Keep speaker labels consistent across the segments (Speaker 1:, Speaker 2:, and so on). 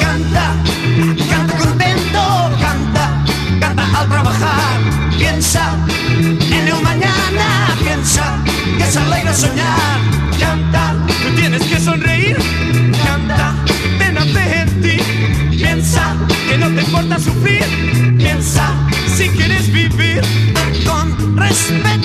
Speaker 1: Canta, canta contento, canta, canta al trabajar. Piensa en el mañana, piensa que es alegre soñar. Canta,
Speaker 2: no tienes que sonreír.
Speaker 1: Canta,
Speaker 2: ten a en ti.
Speaker 1: Piensa
Speaker 2: que no te importa sufrir.
Speaker 1: Piensa
Speaker 2: si quieres vivir
Speaker 1: con respeto.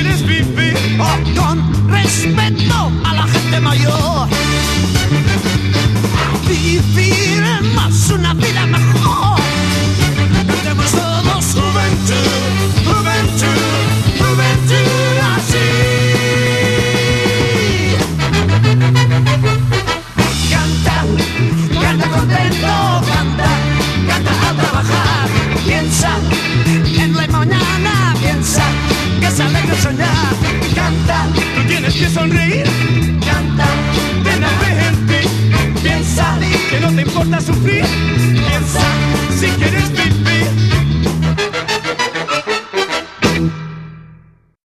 Speaker 2: Quieres vivir.
Speaker 1: oh, con respeto a la gente mayor. Que
Speaker 2: sonreír.
Speaker 1: canta,
Speaker 2: Ven a
Speaker 1: piensa,
Speaker 2: Que no te importa sufrir.